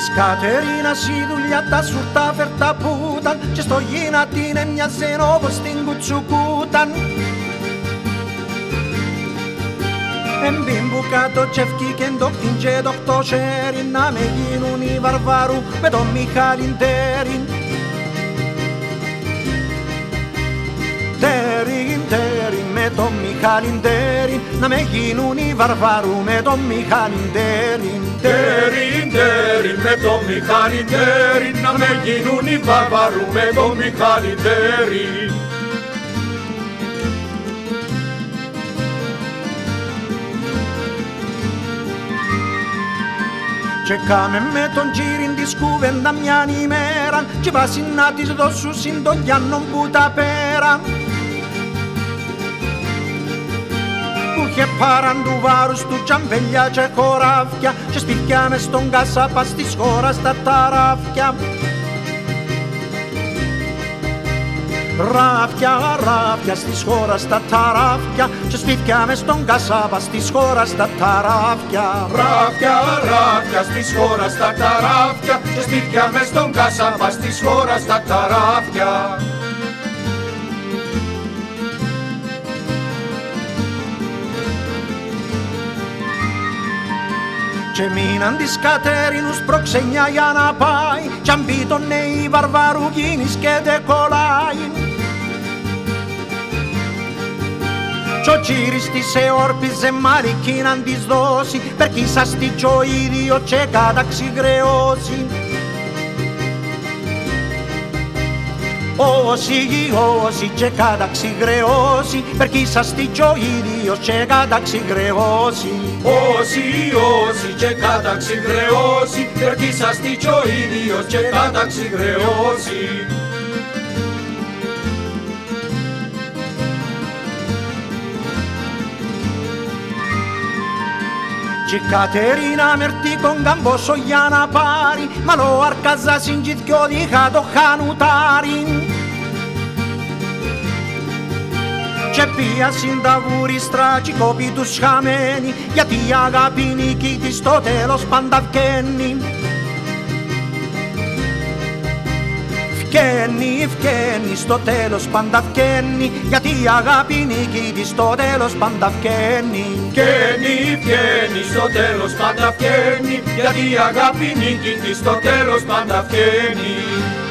Της Κατερίνας η δουλειά τα σουρτά φερτά πούταν και στο γύνα την έμοιαζε όπως την κουτσουκούταν. Εμπίμπου κάτω και ευκήκεν το κτίν και το χτωσέρι να με γίνουν οι βαρβάρου με τον Μιχάλιν Τέριν. Τέριν, Τέριν με τον Μιχάλιν Τέριν να με γίνουν οι βαρβάρου με τον Μιχάλιν Τέριν Τέριν, τέριν, με το Μιχάλη τέριν, να με γίνουν οι βαρβαρού με το Μιχάλη τέριν. Και κάμε με τον τζίριν της κουβέντα μια ημέρα. Και βάσει να της δώσου συντογιάννων που τα πέρα που είχε πάραν του βάρους του τσαμπέλια και χωράφια και σπίτια μες στον κασάπα της χώρας τα ταράφια Ράφια, ράφια στις χώρας τα ταράφια και σπίτια μες στον κασάπα της χώρας τα ταράφια Ράφια, ράφια στις χώρας τα ταράφια και σπίτια μες στον κάσαπα στις χώρας τα ταράφια. Και μείναν της Κατέρινους προξενιά για να πάει. Κι αν πει τον νέοι βαρβάρου γίνεις και τε κολλάει. Κι ο Τσίρις της εόρπιζε μαρική να της δώσει. Περκίσα στη ο ίδιο και καταξυγρεώσει Όσοι, όσοι και καταξυγρεώσει Περκίσα στη ο ίδιος και καταξυγρεώσει Όσοι, όσοι και καταξυγρεώσει, περκίσαστη κι ο ίδιος και καταξυγρεώσει. Και η Κατερίνα μερτή τον καμπόσο για να πάρει Μα λο αρκαζά συντζηθκιο δίχα το χανουτάρι Και πια συνταβούριστρα κι κόπη τους χαμένη Γιατί η αγάπη νίκη της στο τέλος πάντα βγαίνει Φκαίνει, φκαίνει, στο τέλος πάντα βγαίνει Γιατί η αγάπη νίκη της στο τέλος πάντα βγαίνει Βγαίνει, βγαίνει, στο τέλος πάντα βγαίνει, γιατί η αγάπη νίκη της στο τέλος πάντα βγαίνει.